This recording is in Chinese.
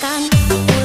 刚。